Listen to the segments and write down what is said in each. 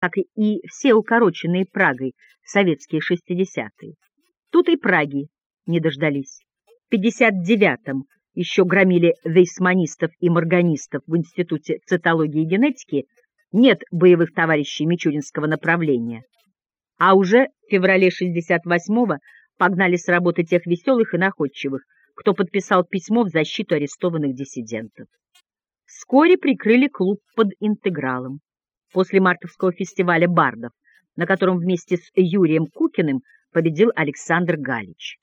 как и все укороченные Прагой советские шестидесятые. Тут и Праги не дождались. В 59-м еще громили вейсманистов и морганистов в Институте цитологии и генетики, нет боевых товарищей Мичуринского направления. А уже в феврале 68-го погнали с работы тех веселых и находчивых, кто подписал письмо в защиту арестованных диссидентов. Вскоре прикрыли клуб под интегралом. После мартовского фестиваля бардов, на котором вместе с Юрием Кукиным победил Александр Галич.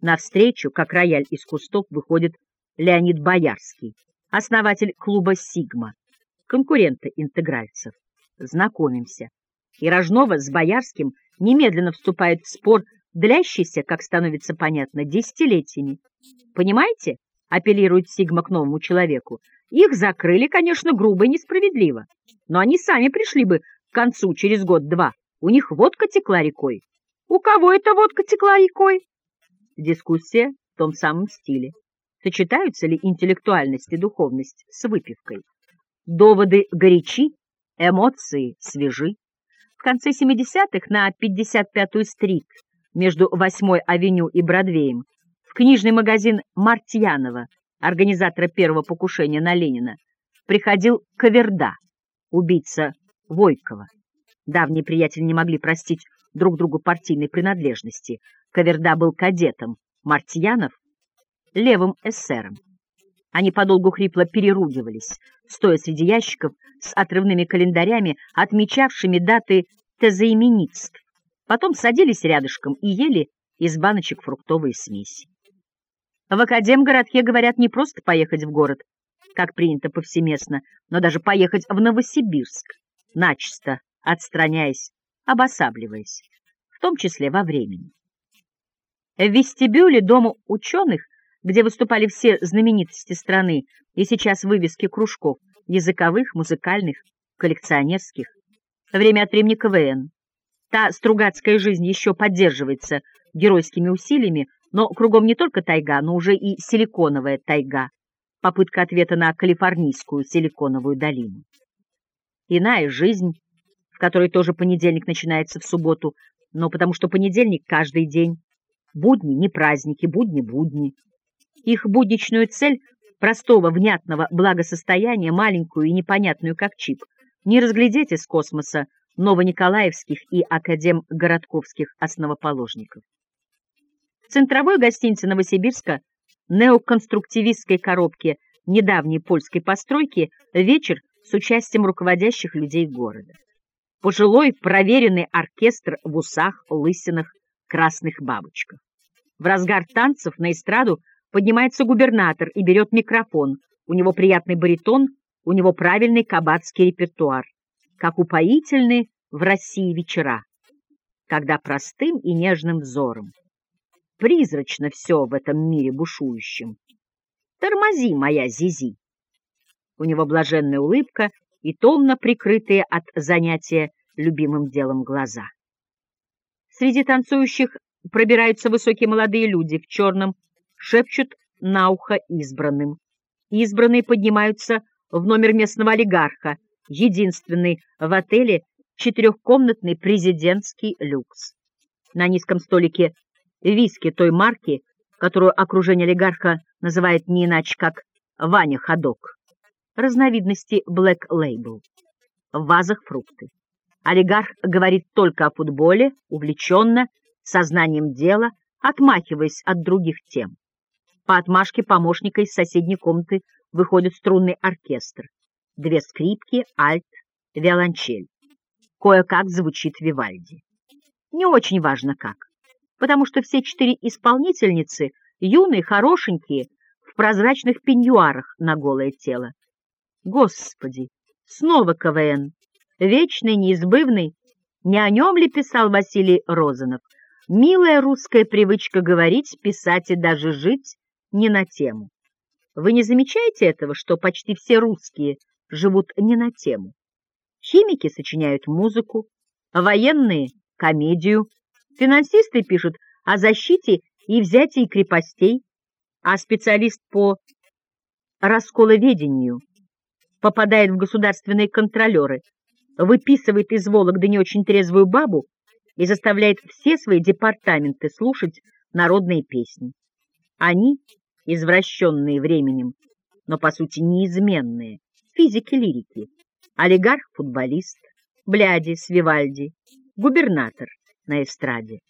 Навстречу, как рояль из кустов, выходит Леонид Боярский, основатель клуба «Сигма», конкурента интегральцев. Знакомимся. И Рожнова с Боярским немедленно вступает в спор, длящийся, как становится понятно, десятилетиями. Понимаете, апеллирует Сигма к новому человеку, их закрыли, конечно, грубо и несправедливо, но они сами пришли бы к концу через год-два. У них водка текла рекой. У кого эта водка текла рекой? Дискуссия в том самом стиле. Сочетаются ли интеллектуальность и духовность с выпивкой? Доводы горячи, эмоции свежи. В конце 70-х на 55-ю стрит между 8-й авеню и Бродвеем в книжный магазин Мартьянова, организатора первого покушения на Ленина, приходил Каверда, убийца Войкова. Давние приятели не могли простить друг другу партийной принадлежности. Каверда был кадетом, Мартьянов — левым эсером. Они подолгу хрипло переругивались, стоя среди ящиков с отрывными календарями, отмечавшими даты тезаименитств. Потом садились рядышком и ели из баночек фруктовые смеси. В Академгородке говорят не просто поехать в город, как принято повсеместно, но даже поехать в Новосибирск, начисто отстраняясь, обосабливаясь, в том числе во времени. В вестибюле Дома ученых, где выступали все знаменитости страны и сейчас вывески кружков, языковых, музыкальных, коллекционерских, время от времени КВН. Та стругацкая жизнь еще поддерживается геройскими усилиями, но кругом не только тайга, но уже и силиконовая тайга, попытка ответа на калифорнийскую силиконовую долину. Иная жизнь, в которой тоже понедельник начинается в субботу, но потому что понедельник каждый день, будни не праздники, будни будни. Их будничную цель простого, внятного благосостояния, маленькую и непонятную как чип, не разглядеть из космоса новониколаевских и академгородковских основоположников. В центровой гостинице Новосибирска, неоконструктивистской коробке недавней польской постройки, вечер с участием руководящих людей города. Пожилой проверенный оркестр в усах, лысинах, красных бабочках. В разгар танцев на эстраду поднимается губернатор и берет микрофон. У него приятный баритон, у него правильный кабацкий репертуар. Как упоительны в России вечера, когда простым и нежным взором. Призрачно все в этом мире бушующем. Тормози, моя Зизи. У него блаженная улыбка и томно прикрытые от занятия любимым делом глаза. Среди танцующих пробираются высокие молодые люди в черном, шепчут на ухо избранным. Избранные поднимаются в номер местного олигарха, единственный в отеле четырехкомнатный президентский люкс. На низком столике виски той марки, которую окружение олигарха называет не иначе, как Ваня Ходок разновидности Black Label. В вазах фрукты. Олигарх говорит только о футболе, увлеченно, сознанием дела, отмахиваясь от других тем. По отмашке помощника из соседней комнаты выходит струнный оркестр. Две скрипки, альт, виолончель. Кое-как звучит Вивальди. Не очень важно как, потому что все четыре исполнительницы юные, хорошенькие, в прозрачных пеньюарах на голое тело. Господи, снова КВН, вечный, неизбывный. Не о нем ли писал Василий Розанов? Милая русская привычка говорить, писать и даже жить не на тему. Вы не замечаете этого, что почти все русские живут не на тему? Химики сочиняют музыку, военные — комедию, финансисты пишут о защите и взятии крепостей, а специалист по расколоведению — попадает в государственные контролеры, выписывает из Вологды не очень трезвую бабу и заставляет все свои департаменты слушать народные песни. Они, извращенные временем, но по сути неизменные, физики-лирики, олигарх-футболист, бляди с Вивальди, губернатор на эстраде.